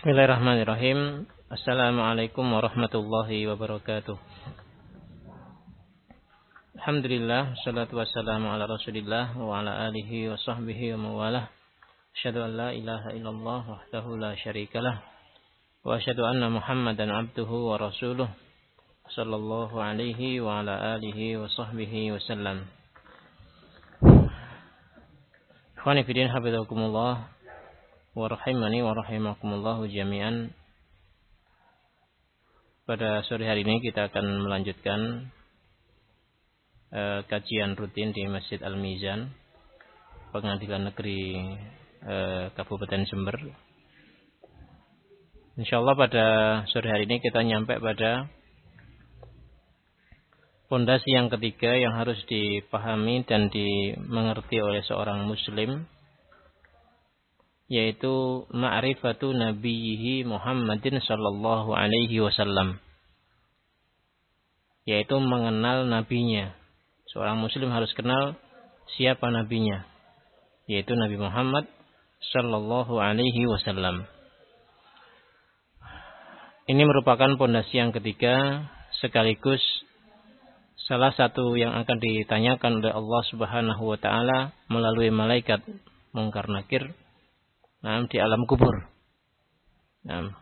Bismillahirrahmanirrahim. Assalamualaikum warahmatullahi wabarakatuh. Alhamdulillah, salatu wassalamu ala rasulillah wa ala alihi wa sahbihi wa mawalah. Asyhadu an la ilaha illallah wahdahu la syarikalah. Wa asyhadu anna muhammadan abduhu wa rasuluh. Sallallahu alaihi wa ala alihi wa sahbihi wa sallam. Ikhwani fidin hafizakumullah wa rahimani wa rahimakumullahu jami'an. Pada sore hari ini kita akan melanjutkan uh, kajian rutin di Masjid Al-Mizan, Pengadilan Negeri uh, Kabupaten Jember. Insyaallah pada sore hari ini kita nyampe pada Fondasi yang ketiga yang harus dipahami dan dimengerti oleh seorang muslim yaitu ma'rifatu nabiyhi Muhammadin sallallahu alaihi wasallam yaitu mengenal nabinya. Seorang muslim harus kenal siapa nabinya yaitu Nabi Muhammad sallallahu alaihi wasallam. Ini merupakan pondasi yang ketiga sekaligus salah satu yang akan ditanyakan oleh Allah Subhanahu wa taala melalui malaikat mungkar nakir nah, di alam kubur. Nah,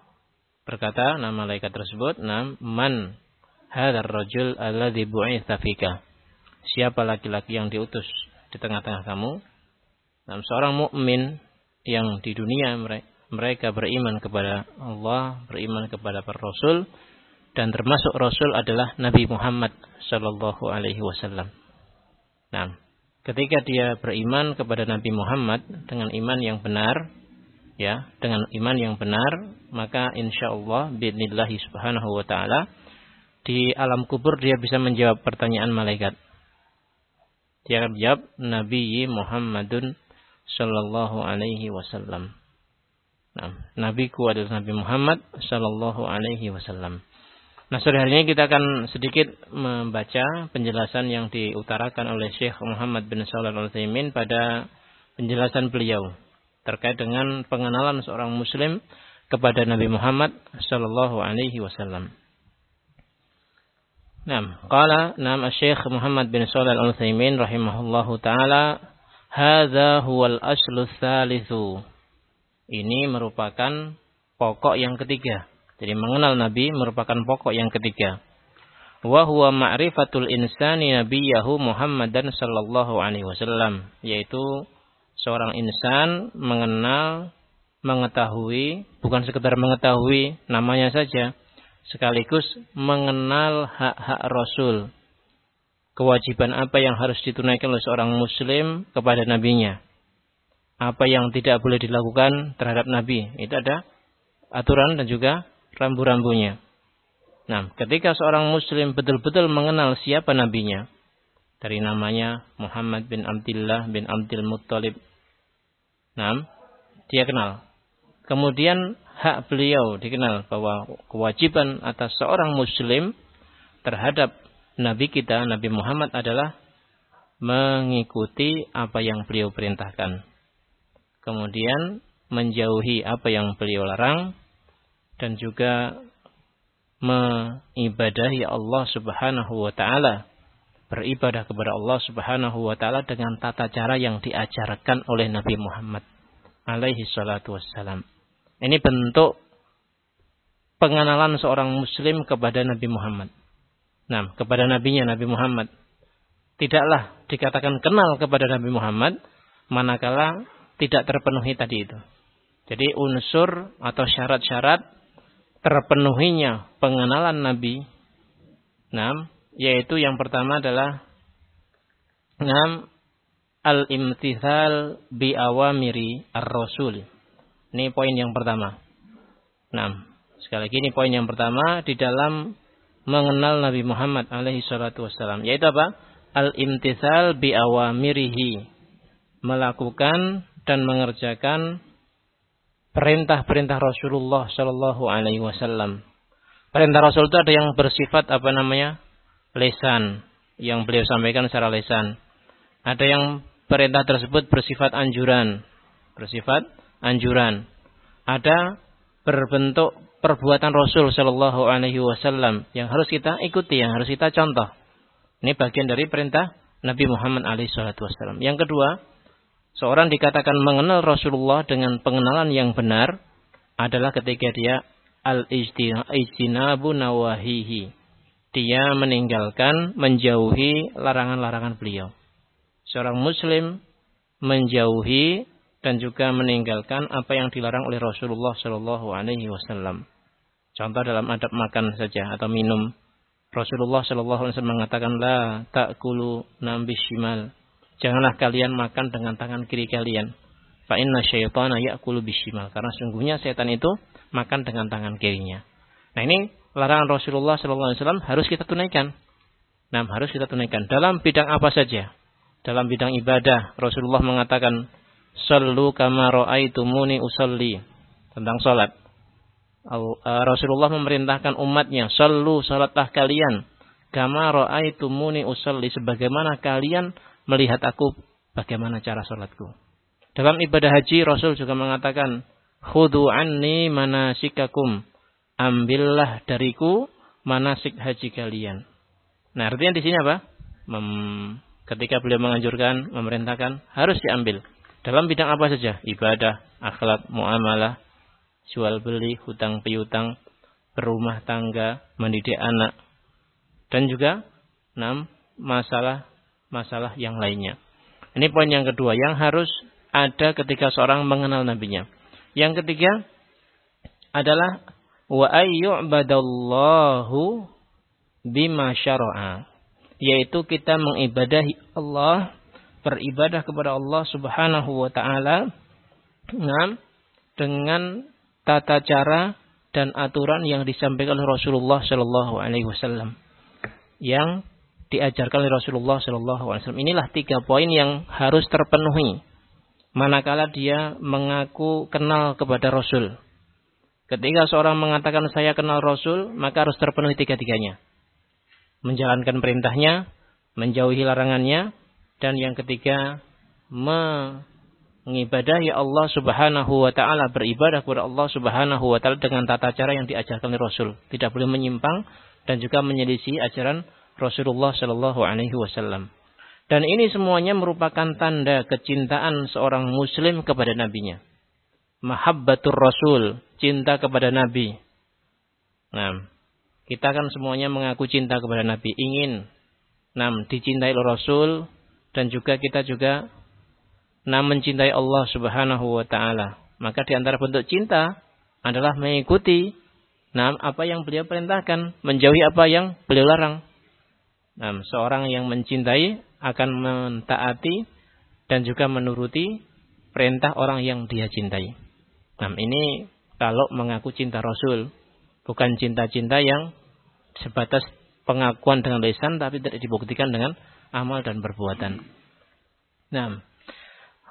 berkata nama malaikat tersebut, "Nam man hadzal rajul alladzi bu'itsa fika?" Siapa laki-laki yang diutus di tengah-tengah kamu? Nah, seorang mukmin yang di dunia mereka beriman kepada Allah, beriman kepada para rasul, dan termasuk Rasul adalah Nabi Muhammad Shallallahu Alaihi Wasallam. Nah, ketika dia beriman kepada Nabi Muhammad dengan iman yang benar, ya, dengan iman yang benar, maka insya Allah bidnillahi subhanahu wa taala di alam kubur dia bisa menjawab pertanyaan malaikat. Dia akan menjawab Nabi Muhammadun Shallallahu Alaihi Wasallam. Nah, nabiku adalah Nabi Muhammad Shallallahu Alaihi Wasallam. Nah, sore hari ini kita akan sedikit membaca penjelasan yang diutarakan oleh Syekh Muhammad bin Shalih Al-Utsaimin pada penjelasan beliau terkait dengan pengenalan seorang muslim kepada Nabi Muhammad sallallahu alaihi wasallam. Nah, qala nam Syekh Muhammad bin Shalih Al-Utsaimin rahimahullahu taala, "Hadza huwal aslu tsalitsu." Ini merupakan pokok yang ketiga jadi mengenal Nabi merupakan pokok yang ketiga. Wa huwa ma'rifatul insani nabiyahu Muhammadan sallallahu alaihi wasallam, yaitu seorang insan mengenal mengetahui bukan sekedar mengetahui namanya saja sekaligus mengenal hak-hak Rasul kewajiban apa yang harus ditunaikan oleh seorang muslim kepada nabinya apa yang tidak boleh dilakukan terhadap nabi itu ada aturan dan juga rambu-rambunya. Nah, ketika seorang muslim betul-betul mengenal siapa nabinya, dari namanya Muhammad bin Abdullah bin Abdul Muttalib. Nah, dia kenal. Kemudian hak beliau dikenal bahwa kewajiban atas seorang muslim terhadap nabi kita Nabi Muhammad adalah mengikuti apa yang beliau perintahkan. Kemudian menjauhi apa yang beliau larang dan juga mengibadahi Allah Subhanahu wa taala beribadah kepada Allah Subhanahu wa taala dengan tata cara yang diajarkan oleh Nabi Muhammad alaihi salatu wassalam. Ini bentuk pengenalan seorang muslim kepada Nabi Muhammad. Nah, kepada nabinya Nabi Muhammad. Tidaklah dikatakan kenal kepada Nabi Muhammad manakala tidak terpenuhi tadi itu. Jadi unsur atau syarat-syarat terpenuhinya pengenalan Nabi. Nam, yaitu yang pertama adalah nam al-imtithal bi awamiri ar-rasul. Ini poin yang pertama. Nam, sekali lagi ini poin yang pertama di dalam mengenal Nabi Muhammad alaihi salatu wasallam, yaitu apa? Al-imtithal bi awamirihi. Melakukan dan mengerjakan perintah-perintah Rasulullah Shallallahu Alaihi Wasallam. Perintah Rasul itu ada yang bersifat apa namanya lesan, yang beliau sampaikan secara lesan. Ada yang perintah tersebut bersifat anjuran, bersifat anjuran. Ada berbentuk perbuatan Rasul Shallallahu Alaihi Wasallam yang harus kita ikuti, yang harus kita contoh. Ini bagian dari perintah Nabi Muhammad Alaihi Wasallam. Yang kedua, seorang dikatakan mengenal Rasulullah dengan pengenalan yang benar adalah ketika dia al-ijtinabu nawahihi. Dia meninggalkan, menjauhi larangan-larangan beliau. Seorang muslim menjauhi dan juga meninggalkan apa yang dilarang oleh Rasulullah Shallallahu Alaihi Wasallam. Contoh dalam adab makan saja atau minum. Rasulullah Shallallahu Alaihi Wasallam mengatakan la kulu nambi shimal. Janganlah kalian makan dengan tangan kiri kalian. Fa inna syaitana ya'kulu bishimal. Karena sungguhnya setan itu makan dengan tangan kirinya. Nah ini larangan Rasulullah SAW harus kita tunaikan. Nah harus kita tunaikan dalam bidang apa saja. Dalam bidang ibadah Rasulullah mengatakan Sallu kama ra'aitumuni usalli tentang salat. Uh, Rasulullah memerintahkan umatnya, "Sallu salatlah kalian kama ra'aitumuni usalli sebagaimana kalian melihat aku bagaimana cara salatku." Dalam ibadah haji Rasul juga mengatakan, Khudu anni manasikakum. Ambillah dariku manasik haji kalian. Nah, artinya di sini apa? Mem ketika beliau menganjurkan, memerintahkan, harus diambil. Dalam bidang apa saja? Ibadah, akhlak, muamalah, jual beli, hutang piutang, berumah tangga, mendidik anak. Dan juga enam masalah masalah yang lainnya. Ini poin yang kedua yang harus ada ketika seorang mengenal nabinya. Yang ketiga adalah wa ayyu'badallahu bima syara'a yaitu kita mengibadahi Allah beribadah kepada Allah Subhanahu wa taala dengan tata cara dan aturan yang disampaikan oleh Rasulullah Shallallahu alaihi wasallam yang diajarkan oleh Rasulullah Shallallahu alaihi wasallam. Inilah tiga poin yang harus terpenuhi manakala dia mengaku kenal kepada Rasul. Ketika seorang mengatakan saya kenal Rasul, maka harus terpenuhi tiga-tiganya. Menjalankan perintahnya, menjauhi larangannya, dan yang ketiga mengibadahi Allah Subhanahu wa taala, beribadah kepada Allah Subhanahu wa taala dengan tata cara yang diajarkan oleh Rasul. Tidak boleh menyimpang dan juga menyelisih ajaran Rasulullah Shallallahu alaihi wasallam. Dan ini semuanya merupakan tanda kecintaan seorang muslim kepada nabinya. Mahabbatur Rasul, cinta kepada nabi. Nah, kita kan semuanya mengaku cinta kepada nabi, ingin nah, dicintai oleh Rasul dan juga kita juga nah, mencintai Allah Subhanahu wa taala. Maka di antara bentuk cinta adalah mengikuti nah, apa yang beliau perintahkan, menjauhi apa yang beliau larang. Nah, seorang yang mencintai akan mentaati dan juga menuruti perintah orang yang dia cintai. Nah, ini kalau mengaku cinta Rasul, bukan cinta-cinta yang sebatas pengakuan dengan lisan tapi tidak dibuktikan dengan amal dan perbuatan. Nah,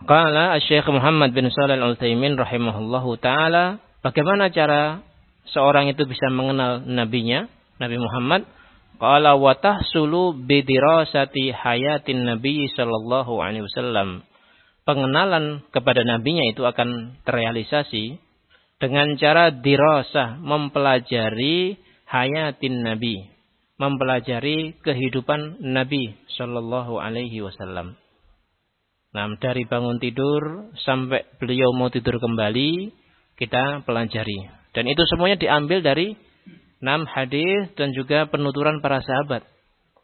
Qala Syekh Muhammad bin Shalih Al-Utsaimin rahimahullahu taala, bagaimana cara seorang itu bisa mengenal nabinya, Nabi Muhammad? Qala wa tahsulu bidirasati hayatin Nabi sallallahu alaihi wasallam. Pengenalan kepada nabinya itu akan terrealisasi dengan cara dirasah, mempelajari hayatin Nabi, mempelajari kehidupan Nabi sallallahu alaihi wasallam. Nah, dari bangun tidur sampai beliau mau tidur kembali, kita pelajari. Dan itu semuanya diambil dari enam hadis dan juga penuturan para sahabat.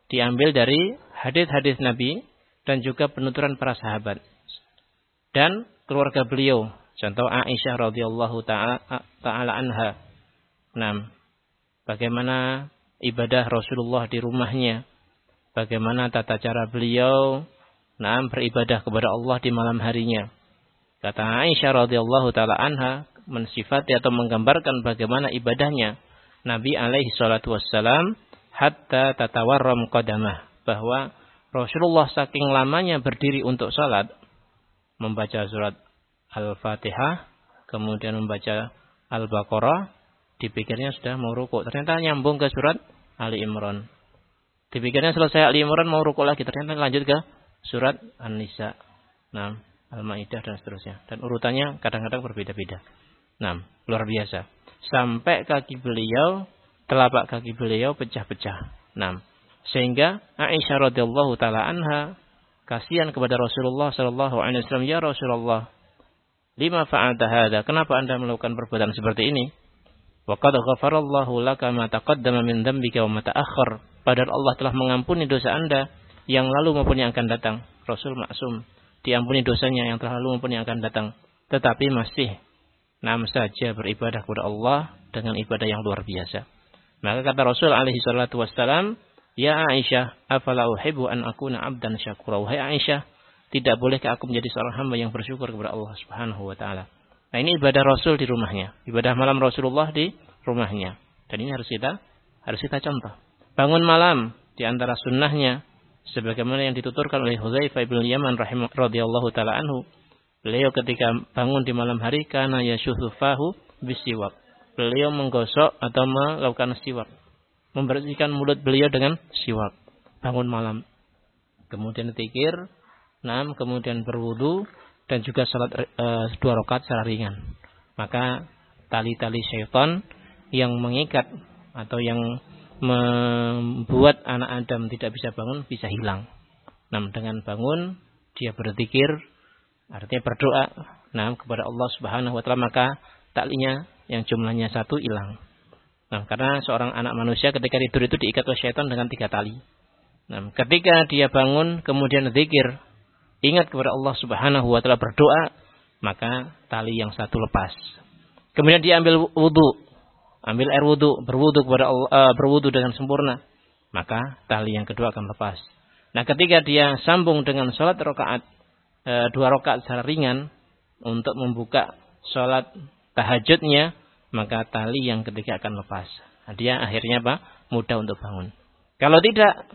Diambil dari hadis-hadis Nabi dan juga penuturan para sahabat. Dan keluarga beliau, contoh Aisyah radhiyallahu taala anha. Nah, bagaimana ibadah Rasulullah di rumahnya? Bagaimana tata cara beliau nah beribadah kepada Allah di malam harinya? Kata Aisyah radhiyallahu taala anha mensifati atau menggambarkan bagaimana ibadahnya Nabi alaihi salatu wassalam hatta tatawarram qadamah bahwa Rasulullah saking lamanya berdiri untuk salat membaca surat Al-Fatihah kemudian membaca Al-Baqarah dipikirnya sudah mau rukuk. Ternyata nyambung ke surat Ali Imran. Dipikirnya selesai Ali Imran mau rukuk lagi ternyata lanjut ke surat An-Nisa. Nah Al-Maidah dan seterusnya. Dan urutannya kadang-kadang berbeda-beda. Nah luar biasa. Sampai kaki beliau, telapak kaki beliau pecah-pecah. Nah, sehingga Aisyah radhiyallahu taala anha kasihan kepada Rasulullah sallallahu alaihi wasallam, "Ya Rasulullah, lima fa'alta hadza? Kenapa Anda melakukan perbuatan seperti ini?" Wa qad ghafarallahu laka ma taqaddama min dzambika wa ma. Padahal Allah telah mengampuni dosa Anda yang lalu maupun yang akan datang. Rasul maksum diampuni dosanya yang telah lalu maupun yang akan datang. Tetapi masih nam saja beribadah kepada Allah dengan ibadah yang luar biasa. Maka kata Rasul alaihi salatu Ya Aisyah, afala uhibbu an akuna abdan syakura. Wahai Aisyah, tidak bolehkah aku menjadi seorang hamba yang bersyukur kepada Allah Subhanahu wa taala? Nah, ini ibadah Rasul di rumahnya, ibadah malam Rasulullah di rumahnya. Dan ini harus kita harus kita contoh. Bangun malam di antara sunnahnya sebagaimana yang dituturkan oleh Hudzaifah bin Yaman radhiyallahu taala anhu. Beliau ketika bangun di malam hari karena yashuthu fahu bisiwak. Beliau menggosok atau melakukan siwak membersihkan mulut beliau dengan siwak. Bangun malam. Kemudian tikir, enam, kemudian berwudu dan juga salat e, dua rakaat secara ringan. Maka tali-tali syaitan yang mengikat atau yang membuat anak Adam tidak bisa bangun bisa hilang. Nah, dengan bangun dia berzikir artinya berdoa nah kepada Allah Subhanahu wa taala maka talinya yang jumlahnya satu hilang. Nah, karena seorang anak manusia ketika tidur itu diikat oleh syaitan dengan tiga tali. Nah, ketika dia bangun kemudian zikir, ingat kepada Allah Subhanahu wa taala berdoa, maka tali yang satu lepas. Kemudian dia ambil wudu, ambil air wudu, berwudu kepada Allah, uh, berwudu dengan sempurna, maka tali yang kedua akan lepas. Nah, ketika dia sambung dengan sholat rakaat uh, dua rakaat secara ringan untuk membuka sholat tahajudnya, maka tali yang ketiga akan lepas. Nah, dia akhirnya apa? Mudah untuk bangun. Kalau tidak,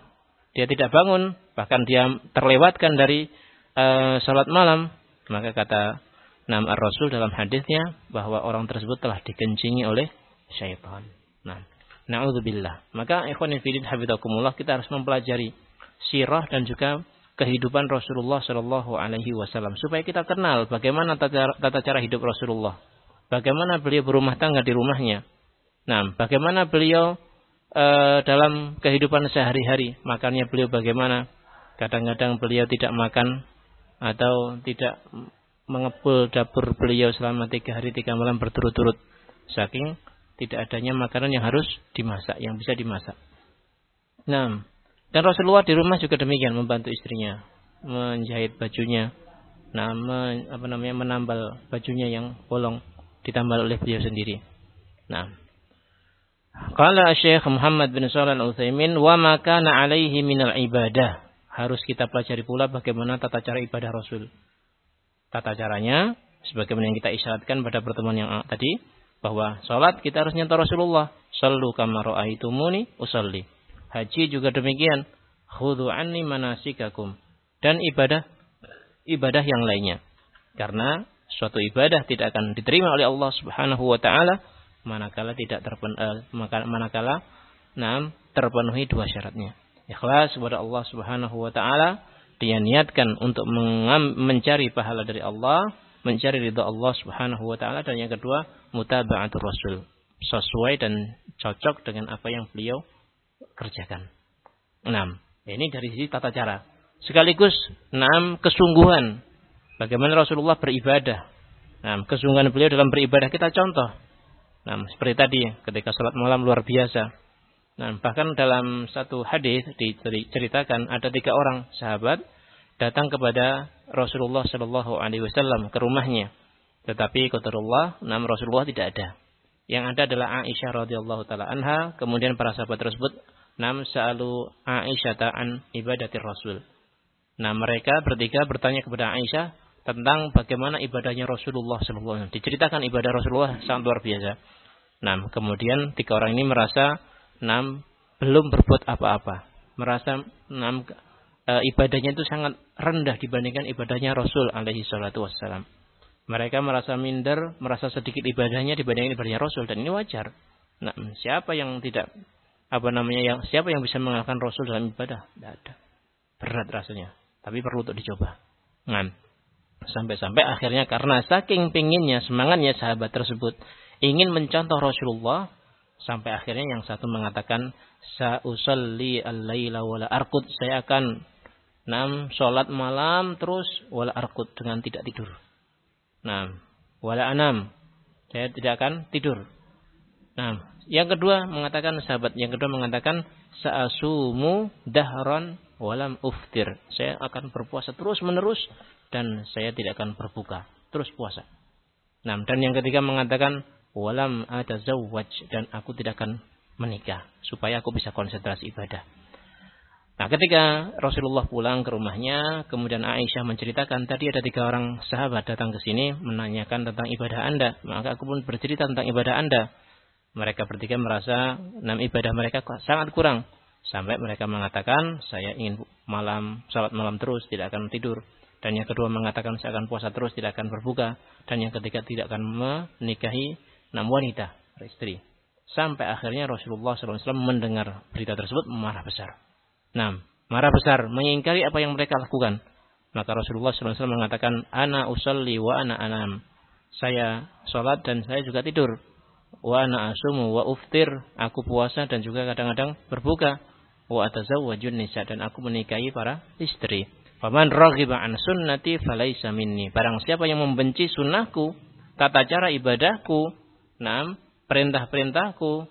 dia tidak bangun, bahkan dia terlewatkan dari uh, sholat malam, maka kata Nam Ar-Rasul dalam hadisnya bahwa orang tersebut telah dikencingi oleh syaitan. Nah, na'udzubillah. Maka ikhwan fillah hafizakumullah kita harus mempelajari sirah dan juga kehidupan Rasulullah Shallallahu alaihi wasallam supaya kita kenal bagaimana tata cara hidup Rasulullah bagaimana beliau berumah tangga di rumahnya. Nah, bagaimana beliau e, dalam kehidupan sehari-hari, makannya beliau bagaimana? Kadang-kadang beliau tidak makan atau tidak mengepul dapur beliau selama tiga hari tiga malam berturut-turut, saking tidak adanya makanan yang harus dimasak, yang bisa dimasak. Nah, dan Rasulullah di rumah juga demikian membantu istrinya menjahit bajunya, nah, apa namanya menambal bajunya yang bolong ditambah oleh beliau sendiri. Nah. Qala Syekh Muhammad bin Shalih Al-Utsaimin wa ma kana alaihi minal ibadah. Harus kita pelajari pula bagaimana tata cara ibadah Rasul. Tata caranya sebagaimana yang kita isyaratkan pada pertemuan yang tadi bahwa salat kita harus nyentuh Rasulullah. Sallu kama raaitumuni usalli. Haji juga demikian. Khudhu anni manasikakum. Dan ibadah ibadah yang lainnya. Karena suatu ibadah tidak akan diterima oleh Allah Subhanahu wa taala manakala tidak terpen, uh, manakala enam terpenuhi dua syaratnya. Ikhlas kepada Allah Subhanahu wa taala dia niatkan untuk mencari pahala dari Allah, mencari ridha Allah Subhanahu wa taala dan yang kedua mutaba'atul rasul, sesuai dan cocok dengan apa yang beliau kerjakan. Enam. Ini dari sisi tata cara. Sekaligus enam kesungguhan Bagaimana Rasulullah beribadah. Nah, kesungguhan beliau dalam beribadah kita contoh. Nah, seperti tadi ketika sholat malam luar biasa. Nah, bahkan dalam satu hadis diceritakan ada tiga orang sahabat datang kepada Rasulullah Shallallahu Alaihi Wasallam ke rumahnya. Tetapi Allah, nama Rasulullah tidak ada. Yang ada adalah Aisyah radhiyallahu taala anha. Kemudian para sahabat tersebut nam sa'alu Aisyah ta'an ibadatir Rasul. Nah mereka bertiga bertanya kepada Aisyah tentang bagaimana ibadahnya Rasulullah SAW. Diceritakan ibadah Rasulullah sangat luar biasa. Nah, kemudian tiga orang ini merasa enam belum berbuat apa-apa. Merasa enam e, ibadahnya itu sangat rendah dibandingkan ibadahnya Rasul alaihi salatu wassalam. Mereka merasa minder, merasa sedikit ibadahnya dibandingkan ibadahnya Rasul dan ini wajar. Nah, siapa yang tidak apa namanya yang siapa yang bisa mengalahkan Rasul dalam ibadah? Tidak ada. Berat rasanya, tapi perlu untuk dicoba. Nah, Sampai-sampai akhirnya karena saking pinginnya, semangatnya sahabat tersebut ingin mencontoh Rasulullah sampai akhirnya yang satu mengatakan sa'usalli al-laila wala arkut saya akan enam salat malam terus wala arkut dengan tidak tidur. Nah, wala anam saya tidak akan tidur. Nah, yang kedua mengatakan sahabat yang kedua mengatakan sa'asumu dahran walam uftir. Saya akan berpuasa terus menerus dan saya tidak akan berbuka. Terus puasa. Nah, dan yang ketiga mengatakan walam atazawwaj dan aku tidak akan menikah supaya aku bisa konsentrasi ibadah. Nah, ketika Rasulullah pulang ke rumahnya, kemudian Aisyah menceritakan tadi ada tiga orang sahabat datang ke sini menanyakan tentang ibadah Anda, maka aku pun bercerita tentang ibadah Anda. Mereka bertiga merasa enam ibadah mereka sangat kurang sampai mereka mengatakan saya ingin malam salat malam terus tidak akan tidur dan yang kedua mengatakan saya akan puasa terus tidak akan berbuka. Dan yang ketiga tidak akan menikahi enam wanita istri. Sampai akhirnya Rasulullah SAW mendengar berita tersebut marah besar. Nah marah besar mengingkari apa yang mereka lakukan. Maka Rasulullah SAW mengatakan ana usalli wa ana anam. Saya sholat dan saya juga tidur. Wa ana asumu wa uftir. Aku puasa dan juga kadang-kadang berbuka. Wa atazawwajun nisa. Dan aku menikahi para istri Faman raghiba an sunnati falaisa minni. Barang siapa yang membenci sunnahku, tata cara ibadahku, enam perintah-perintahku,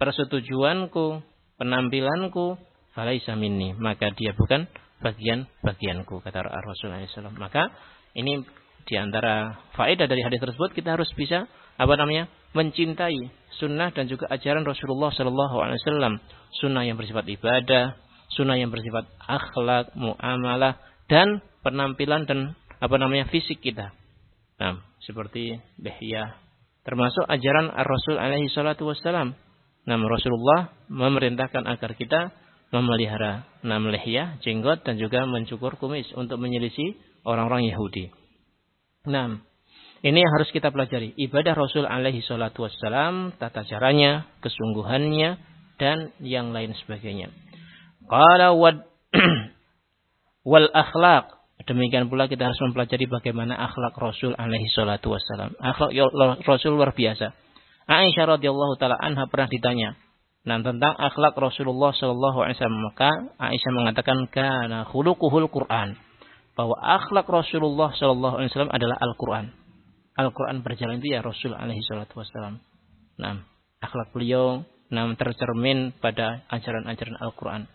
persetujuanku, penampilanku, falaisa minni. Maka dia bukan bagian-bagianku kata Rasulullah SAW. Maka ini di antara faedah dari hadis tersebut kita harus bisa apa namanya mencintai sunnah dan juga ajaran Rasulullah SAW. Sunnah yang bersifat ibadah, sunnah yang bersifat akhlak, muamalah dan penampilan dan apa namanya fisik kita. Nah, seperti lihya termasuk ajaran Ar-Rasul alaihi salatu wassalam. Nah, Rasulullah memerintahkan agar kita memelihara enam lihya, jenggot dan juga mencukur kumis untuk menyelisih orang-orang Yahudi. Nah, ini yang harus kita pelajari. Ibadah Rasul alaihi salatu wassalam, tata caranya, kesungguhannya, dan yang lain sebagainya. Qala wal akhlaq. Demikian pula kita harus mempelajari bagaimana akhlak Rasul alaihi salatu wassalam. Akhlak ya Rasul luar biasa. Aisyah radhiyallahu taala anha pernah ditanya nah, tentang akhlak Rasulullah sallallahu alaihi wasallam. Maka Aisyah mengatakan kana khuluquhul Quran. Bahwa akhlak Rasulullah sallallahu alaihi wasallam adalah Al-Qur'an. Al-Quran berjalan itu ya Rasul alaihi salatu wassalam. Nah, akhlak beliau nah, tercermin pada ajaran-ajaran Al-Quran.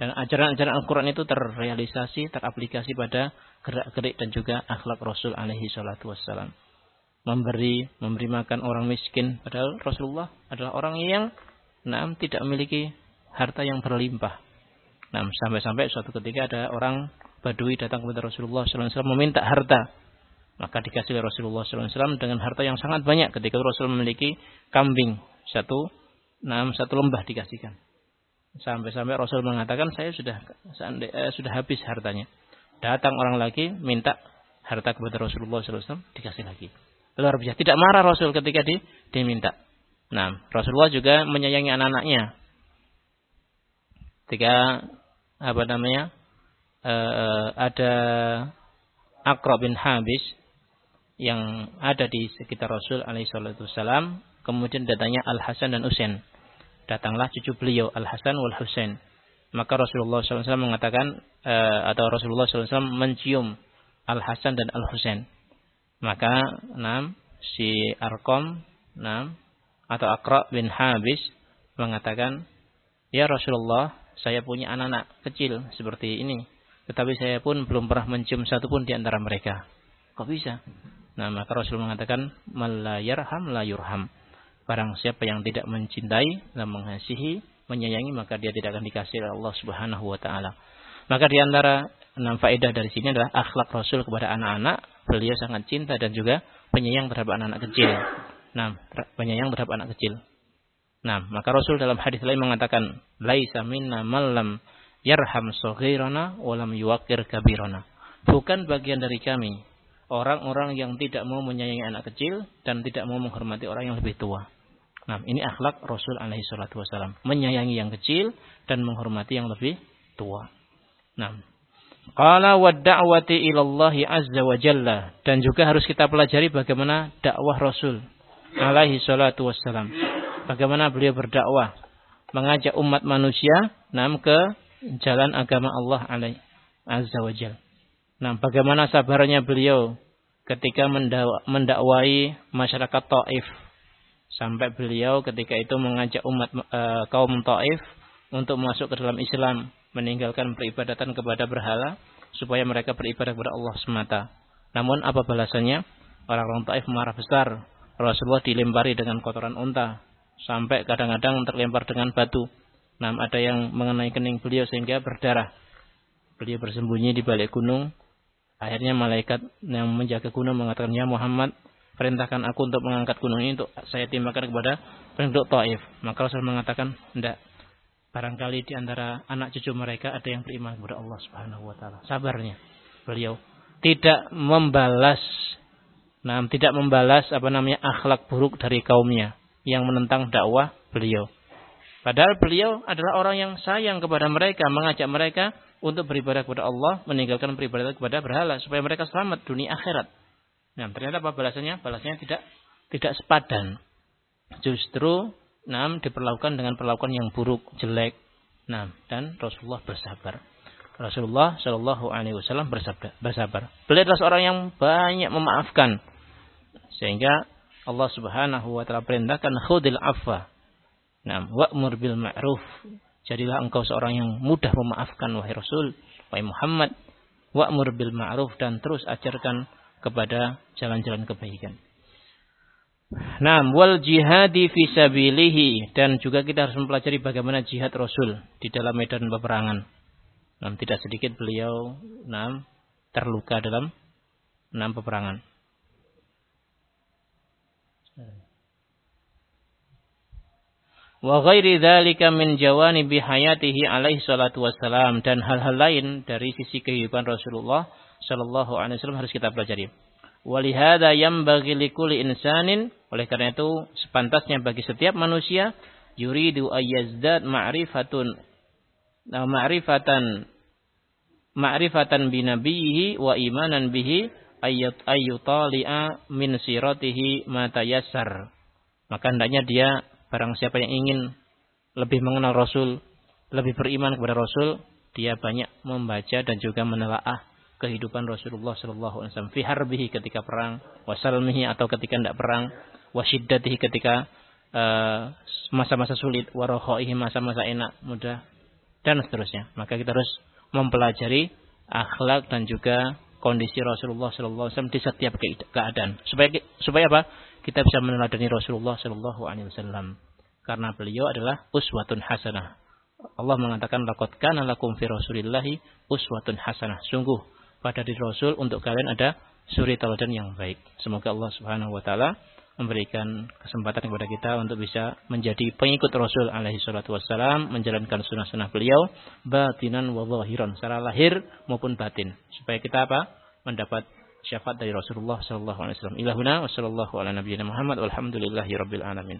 Dan ajaran-ajaran Al-Quran itu terrealisasi, teraplikasi pada gerak-gerik dan juga akhlak Rasul alaihi salatu wassalam. Memberi, memberi makan orang miskin. Padahal Rasulullah adalah orang yang nah, tidak memiliki harta yang berlimpah. Nah, sampai-sampai suatu ketika ada orang Badui datang kepada Rasulullah SAW meminta harta. Maka dikasih oleh Rasulullah SAW dengan harta yang sangat banyak. Ketika Rasul memiliki kambing satu, nah, satu lembah dikasihkan. Sampai-sampai Rasul mengatakan saya sudah eh, sudah habis hartanya. Datang orang lagi minta harta kepada Rasulullah SAW dikasih lagi. Luar biasa. Tidak marah Rasul ketika di, diminta. Nah, Rasulullah juga menyayangi anak-anaknya. Ketika apa namanya eh, ada Akra bin Habis yang ada di sekitar Rasul alaihissalam, kemudian datanya Al Hasan dan Usain datanglah cucu beliau Al Hasan wal Husain. Maka Rasulullah SAW mengatakan uh, atau Rasulullah SAW mencium Al Hasan dan Al Husain. Maka enam si Arkom enam atau Akra bin Habis mengatakan, Ya Rasulullah, saya punya anak-anak kecil seperti ini. Tetapi saya pun belum pernah mencium satu pun di antara mereka. Kok bisa? Nah, maka Rasul mengatakan, Malayarham la yurham. Barang siapa yang tidak mencintai dan mengasihi, menyayangi, maka dia tidak akan dikasih oleh Allah Subhanahu wa taala. Maka di antara enam faedah dari sini adalah akhlak Rasul kepada anak-anak. Beliau sangat cinta dan juga penyayang terhadap anak-anak kecil. Nah, penyayang terhadap anak kecil. Nah, maka Rasul dalam hadis lain mengatakan, "Laisa minna man yarham saghirana wa lam yuwaqqir kabirana." Bukan bagian dari kami orang-orang yang tidak mau menyayangi anak kecil dan tidak mau menghormati orang yang lebih tua. Nah, ini akhlak Rasul alaihi salatu wasallam. Menyayangi yang kecil dan menghormati yang lebih tua. Nah, Qala wa da'wati ilallahi azza wa jalla. Dan juga harus kita pelajari bagaimana dakwah Rasul. alaihi salatu. Bagaimana beliau berdakwah, mengajak umat manusia nam ke jalan agama Allah alaihi azza wajal. Nah, bagaimana sabarnya beliau ketika mendakwai masyarakat Taif sampai beliau ketika itu mengajak umat e, kaum Taif untuk masuk ke dalam Islam, meninggalkan peribadatan kepada berhala supaya mereka beribadah kepada Allah semata. Namun apa balasannya? Orang-orang Taif marah besar. Rasulullah dilempari dengan kotoran unta sampai kadang-kadang terlempar dengan batu. Nah, ada yang mengenai kening beliau sehingga berdarah. Beliau bersembunyi di balik gunung. Akhirnya malaikat yang menjaga gunung mengatakan, "Ya Muhammad, perintahkan aku untuk mengangkat gunung ini untuk saya timpakan kepada penduduk Taif." Maka Rasul mengatakan, "Tidak. Barangkali di antara anak cucu mereka ada yang beriman kepada Allah Subhanahu wa taala." Sabarnya beliau tidak membalas nah tidak membalas apa namanya akhlak buruk dari kaumnya yang menentang dakwah beliau. Padahal beliau adalah orang yang sayang kepada mereka, mengajak mereka untuk beribadah kepada Allah, meninggalkan beribadah kepada berhala supaya mereka selamat dunia akhirat. Nah, ternyata apa balasannya? Balasannya tidak tidak sepadan. Justru nam diperlakukan dengan perlakuan yang buruk, jelek. Nah, dan Rasulullah bersabar. Rasulullah Shallallahu Alaihi Wasallam bersabda, bersabar. Beliau adalah seorang yang banyak memaafkan, sehingga Allah Subhanahu Wa Taala perintahkan khudil afwa, nah, wa'mur bil ma'ruf. Jadilah engkau seorang yang mudah memaafkan wahai Rasul, wahai Muhammad, wa'mur bil ma'ruf dan terus ajarkan kepada jalan-jalan kebaikan. Nah, wal jihadi fisabilihi dan juga kita harus mempelajari bagaimana jihad Rasul di dalam medan peperangan. Nah, tidak sedikit beliau nah, terluka dalam enam peperangan. Wa ghairi dzalika min jawanibi hayatihi alaihi salatu wassalam dan hal-hal lain dari sisi kehidupan Rasulullah sallallahu alaihi wasallam harus kita pelajari. Walihada yambaghi likulli insanin oleh karena itu sepantasnya bagi setiap manusia yuridu ayyazdad ma'rifatun Nah, ma'rifatan ma'rifatan binabihi wa imanan bihi ayat ayyutali'a min siratihi ma tayassar. Maka hendaknya dia barang siapa yang ingin lebih mengenal Rasul, lebih beriman kepada Rasul, dia banyak membaca dan juga menelaah kehidupan Rasulullah sallallahu alaihi wasallam fi harbihi ketika perang, wasalmihi atau ketika tidak perang, wasyiddatihi ketika eh, masa-masa uh, sulit, warohoihi masa-masa enak, mudah dan seterusnya. Maka kita harus mempelajari akhlak dan juga kondisi Rasulullah Sallallahu Alaihi Wasallam di setiap keadaan. Supaya supaya apa? Kita bisa meneladani Rasulullah Sallallahu Alaihi Wasallam. Karena beliau adalah uswatun hasanah. Allah mengatakan laqad kana lakum fi Rasulillahi uswatun hasanah. Sungguh pada diri Rasul untuk kalian ada suri tauladan yang baik. Semoga Allah Subhanahu wa taala memberikan kesempatan kepada kita untuk bisa menjadi pengikut Rasul alaihi salatu wassalam, menjalankan sunnah-sunnah beliau, batinan wa zahiran, secara lahir maupun batin. Supaya kita apa? Mendapat syafaat dari Rasulullah sallallahu alaihi wasallam. Ilahuna wa sallallahu ala nabiyyina Muhammad walhamdulillahi rabbil alamin.